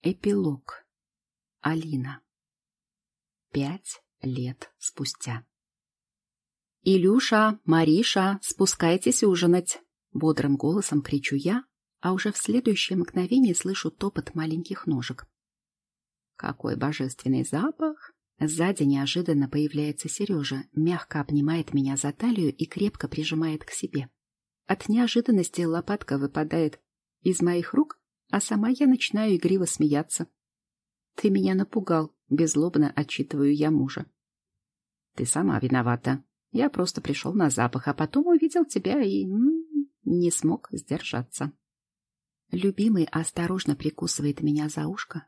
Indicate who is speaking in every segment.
Speaker 1: Эпилог. Алина. Пять лет спустя. «Илюша, Мариша, спускайтесь ужинать!» Бодрым голосом кричу я, а уже в следующее мгновение слышу топот маленьких ножек. Какой божественный запах! Сзади неожиданно появляется Сережа, мягко обнимает меня за талию и крепко прижимает к себе. От неожиданности лопатка выпадает из моих рук, а сама я начинаю игриво смеяться. «Ты меня напугал», — беззлобно отчитываю я мужа. «Ты сама виновата. Я просто пришел на запах, а потом увидел тебя и... не смог сдержаться». Любимый осторожно прикусывает меня за ушко,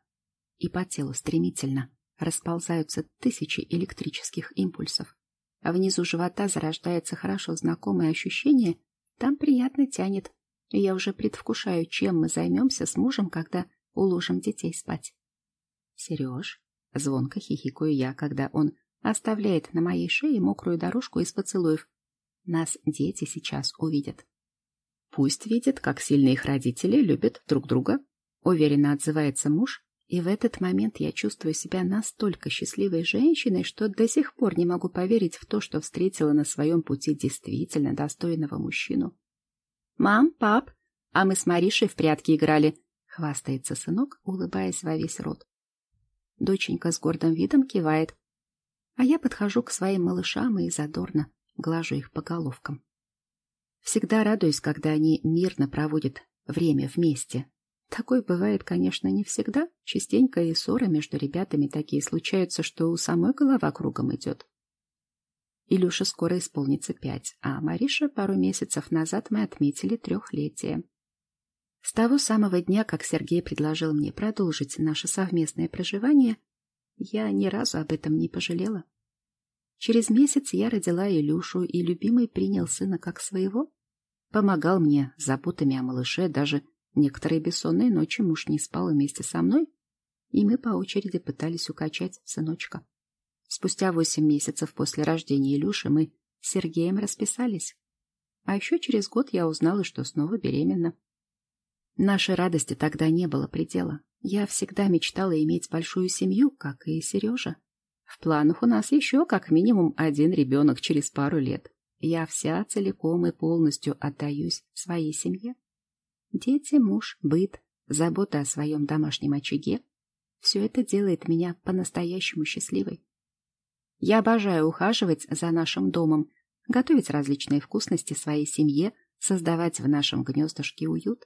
Speaker 1: и по телу стремительно расползаются тысячи электрических импульсов. А внизу живота зарождается хорошо знакомое ощущение, там приятно тянет, я уже предвкушаю, чем мы займемся с мужем, когда уложим детей спать. Сереж, звонко хихикаю я, когда он оставляет на моей шее мокрую дорожку из поцелуев. Нас дети сейчас увидят. Пусть видят, как сильно их родители любят друг друга, уверенно отзывается муж, и в этот момент я чувствую себя настолько счастливой женщиной, что до сих пор не могу поверить в то, что встретила на своем пути действительно достойного мужчину. «Мам, пап, а мы с Маришей в прятки играли», — хвастается сынок, улыбаясь во весь рот. Доченька с гордым видом кивает, а я подхожу к своим малышам и задорно глажу их по головкам. Всегда радуюсь, когда они мирно проводят время вместе. Такое бывает, конечно, не всегда. Частенько и ссоры между ребятами такие случаются, что у самой голова кругом идет. Илюше скоро исполнится пять, а Мариша пару месяцев назад мы отметили трехлетие. С того самого дня, как Сергей предложил мне продолжить наше совместное проживание, я ни разу об этом не пожалела. Через месяц я родила Илюшу, и любимый принял сына как своего. Помогал мне заботами о малыше, даже некоторые бессонные ночи муж не спал вместе со мной, и мы по очереди пытались укачать сыночка. Спустя восемь месяцев после рождения Илюши мы с Сергеем расписались. А еще через год я узнала, что снова беременна. Нашей радости тогда не было предела. Я всегда мечтала иметь большую семью, как и Сережа. В планах у нас еще как минимум один ребенок через пару лет. Я вся целиком и полностью отдаюсь своей семье. Дети, муж, быт, забота о своем домашнем очаге — все это делает меня по-настоящему счастливой. Я обожаю ухаживать за нашим домом, готовить различные вкусности своей семье, создавать в нашем гнездышке уют.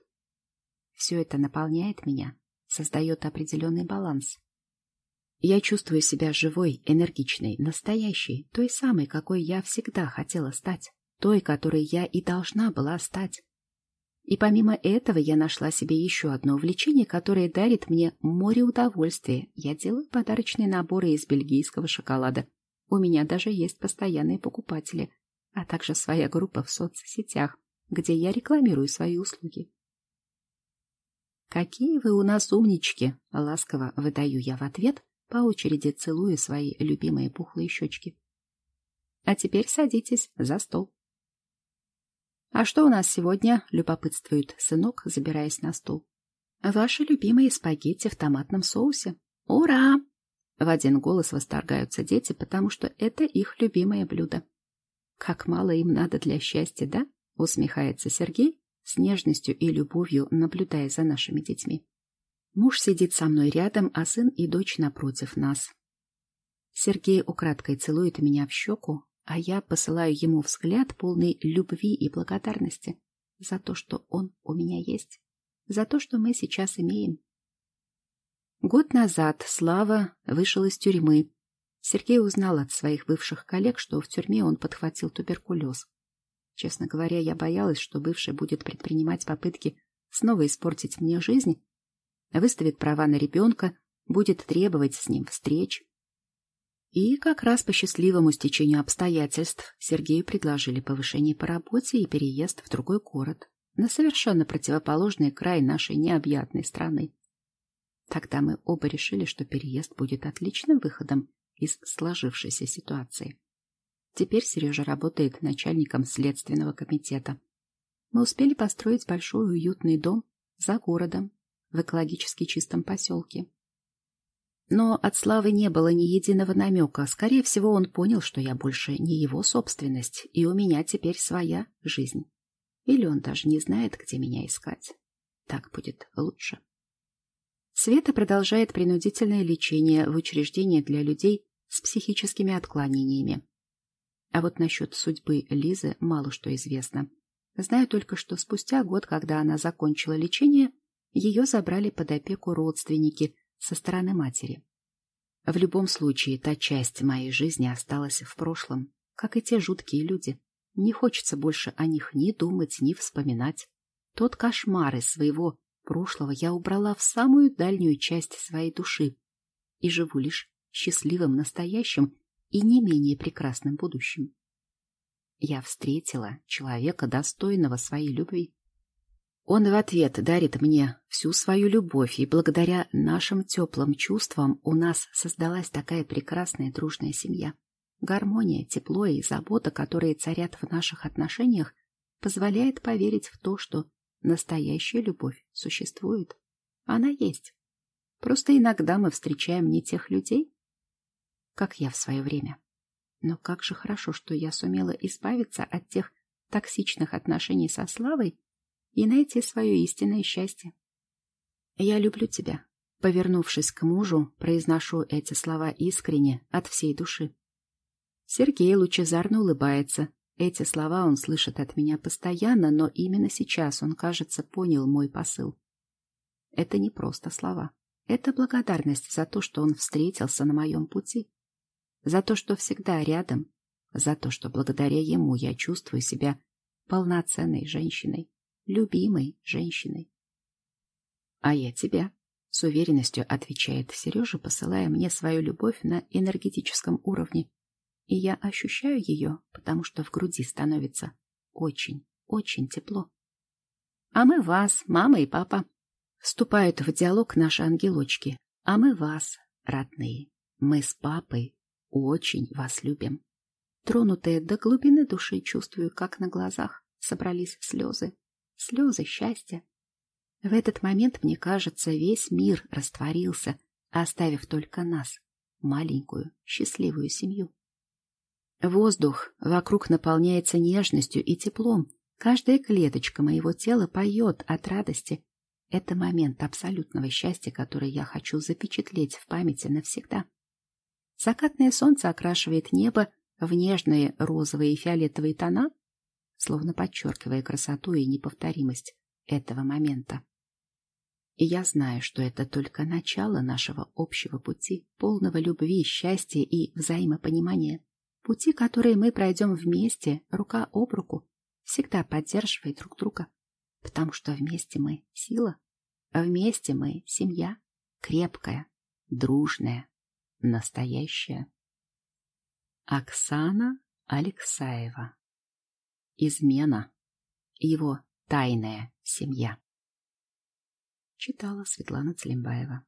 Speaker 1: Все это наполняет меня, создает определенный баланс. Я чувствую себя живой, энергичной, настоящей, той самой, какой я всегда хотела стать, той, которой я и должна была стать. И помимо этого я нашла себе еще одно увлечение, которое дарит мне море удовольствия. Я делаю подарочные наборы из бельгийского шоколада, у меня даже есть постоянные покупатели, а также своя группа в соцсетях, где я рекламирую свои услуги. «Какие вы у нас умнички!» — ласково выдаю я в ответ, по очереди целуя свои любимые пухлые щечки. «А теперь садитесь за стол». «А что у нас сегодня?» — любопытствует сынок, забираясь на стол. «Ваши любимые спагетти в томатном соусе». «Ура!» В один голос восторгаются дети, потому что это их любимое блюдо. «Как мало им надо для счастья, да?» — усмехается Сергей, с нежностью и любовью наблюдая за нашими детьми. Муж сидит со мной рядом, а сын и дочь напротив нас. Сергей украдкой целует меня в щеку, а я посылаю ему взгляд полный любви и благодарности за то, что он у меня есть, за то, что мы сейчас имеем. Год назад Слава вышел из тюрьмы. Сергей узнал от своих бывших коллег, что в тюрьме он подхватил туберкулез. Честно говоря, я боялась, что бывший будет предпринимать попытки снова испортить мне жизнь, выставит права на ребенка, будет требовать с ним встреч. И как раз по счастливому стечению обстоятельств Сергею предложили повышение по работе и переезд в другой город, на совершенно противоположный край нашей необъятной страны. Тогда мы оба решили, что переезд будет отличным выходом из сложившейся ситуации. Теперь Сережа работает начальником следственного комитета. Мы успели построить большой уютный дом за городом, в экологически чистом поселке. Но от Славы не было ни единого намека. Скорее всего, он понял, что я больше не его собственность, и у меня теперь своя жизнь. Или он даже не знает, где меня искать. Так будет лучше. Света продолжает принудительное лечение в учреждении для людей с психическими отклонениями. А вот насчет судьбы Лизы мало что известно. Знаю только, что спустя год, когда она закончила лечение, ее забрали под опеку родственники со стороны матери. В любом случае, та часть моей жизни осталась в прошлом, как и те жуткие люди. Не хочется больше о них ни думать, ни вспоминать. Тот кошмар из своего прошлого я убрала в самую дальнюю часть своей души и живу лишь счастливым настоящим и не менее прекрасным будущим. Я встретила человека, достойного своей любви. Он в ответ дарит мне всю свою любовь, и благодаря нашим теплым чувствам у нас создалась такая прекрасная дружная семья. Гармония, тепло и забота, которые царят в наших отношениях, позволяет поверить в то, что настоящая любовь существует. Она есть. Просто иногда мы встречаем не тех людей, как я в свое время. Но как же хорошо, что я сумела избавиться от тех токсичных отношений со Славой и найти свое истинное счастье. «Я люблю тебя», — повернувшись к мужу, произношу эти слова искренне, от всей души. Сергей лучезарно улыбается. Эти слова он слышит от меня постоянно, но именно сейчас он, кажется, понял мой посыл. Это не просто слова. Это благодарность за то, что он встретился на моем пути за то, что всегда рядом, за то, что благодаря ему я чувствую себя полноценной женщиной, любимой женщиной. А я тебя, с уверенностью отвечает Сережа, посылая мне свою любовь на энергетическом уровне. И я ощущаю ее, потому что в груди становится очень, очень тепло. А мы вас, мама и папа. Вступают в диалог наши ангелочки. А мы вас, родные. Мы с папой очень вас любим. Тронутая до глубины души, чувствую, как на глазах собрались слезы. Слезы счастья. В этот момент, мне кажется, весь мир растворился, оставив только нас, маленькую, счастливую семью. Воздух вокруг наполняется нежностью и теплом. Каждая клеточка моего тела поет от радости. Это момент абсолютного счастья, который я хочу запечатлеть в памяти навсегда. Закатное солнце окрашивает небо в нежные розовые и фиолетовые тона, словно подчеркивая красоту и неповторимость этого момента. И я знаю, что это только начало нашего общего пути, полного любви, счастья и взаимопонимания. Пути, которые мы пройдем вместе, рука об руку, всегда поддерживая друг друга. Потому что вместе мы сила, а вместе мы семья, крепкая, дружная, Настоящая. Оксана Алексаева. Измена. Его тайная семья. Читала Светлана Целимбаева.